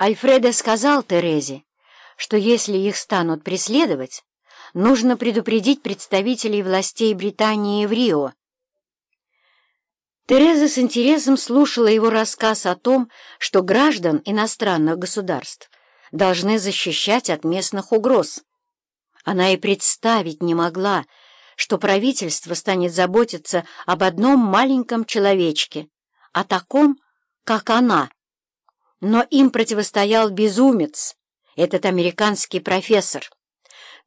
Альфредо сказал Терезе, что если их станут преследовать, нужно предупредить представителей властей Британии в Рио. Тереза с интересом слушала его рассказ о том, что граждан иностранных государств должны защищать от местных угроз. Она и представить не могла, что правительство станет заботиться об одном маленьком человечке, о таком, как она. Но им противостоял безумец, этот американский профессор.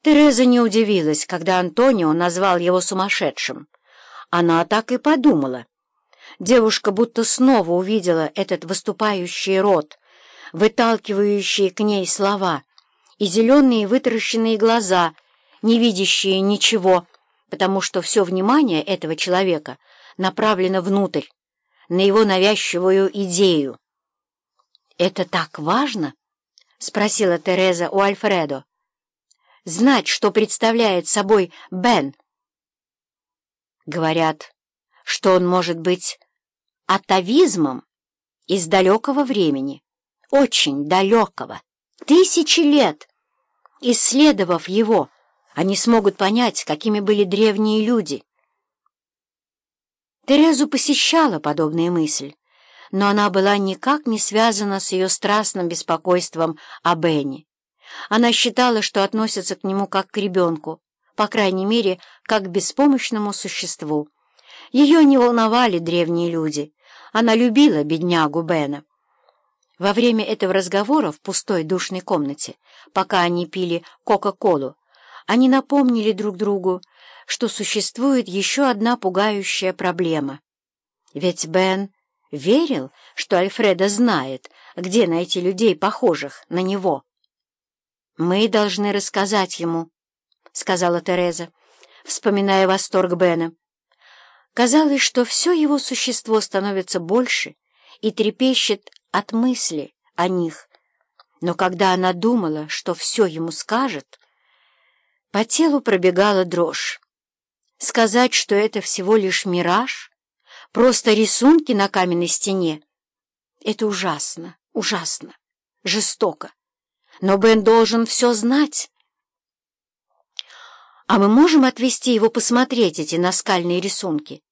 Тереза не удивилась, когда Антонио назвал его сумасшедшим. Она так и подумала. Девушка будто снова увидела этот выступающий рот, выталкивающие к ней слова, и зеленые вытаращенные глаза, не видящие ничего, потому что все внимание этого человека направлено внутрь, на его навязчивую идею. «Это так важно?» — спросила Тереза у Альфредо. «Знать, что представляет собой Бен». Говорят, что он может быть атовизмом из далекого времени, очень далекого, тысячи лет. Исследовав его, они смогут понять, какими были древние люди. Терезу посещала подобная мысль, но она была никак не связана с ее страстным беспокойством о Бенни. Она считала, что относится к нему как к ребенку, по крайней мере, как к беспомощному существу. Ее не волновали древние люди. Она любила беднягу Бена. Во время этого разговора в пустой душной комнате, пока они пили Кока-Колу, они напомнили друг другу, что существует еще одна пугающая проблема. Ведь Бен верил, что Альфреда знает, где найти людей, похожих на него. «Мы должны рассказать ему», — сказала Тереза, вспоминая восторг Бена. Казалось, что все его существо становится больше и трепещет от мысли о них. Но когда она думала, что все ему скажет, по телу пробегала дрожь. Сказать, что это всего лишь мираж — Просто рисунки на каменной стене. Это ужасно, ужасно, жестоко. Но Бен должен все знать. А мы можем отвезти его посмотреть эти наскальные рисунки?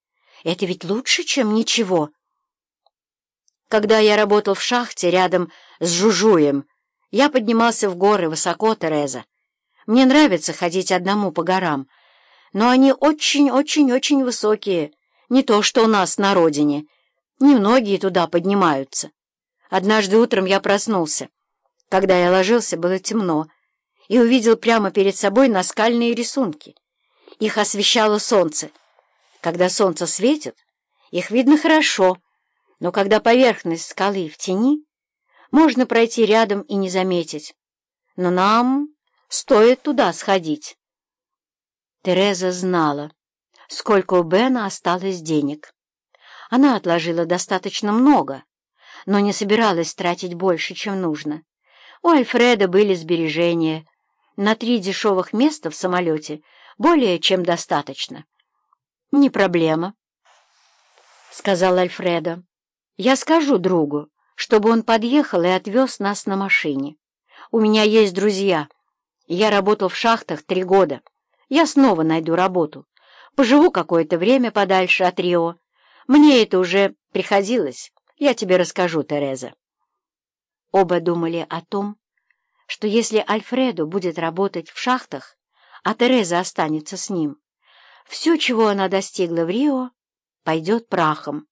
Это ведь лучше, чем ничего. Когда я работал в шахте рядом с Жужуем, я поднимался в горы высоко, Тереза. Мне нравится ходить одному по горам, но они очень-очень-очень высокие, не то, что у нас на родине. Немногие туда поднимаются. Однажды утром я проснулся. Когда я ложился, было темно, и увидел прямо перед собой наскальные рисунки. Их освещало солнце. Когда солнце светит, их видно хорошо, но когда поверхность скалы в тени, можно пройти рядом и не заметить. Но нам стоит туда сходить. Тереза знала сколько у Бена осталось денег. Она отложила достаточно много, но не собиралась тратить больше, чем нужно. У Альфреда были сбережения. На три дешевых места в самолете более чем достаточно. «Не проблема», — сказал Альфредо. «Я скажу другу, чтобы он подъехал и отвез нас на машине. У меня есть друзья. Я работал в шахтах три года. Я снова найду работу. Поживу какое-то время подальше от Рио. Мне это уже приходилось. Я тебе расскажу, Тереза. Оба думали о том, что если Альфредо будет работать в шахтах, а Тереза останется с ним, все, чего она достигла в Рио, пойдет прахом.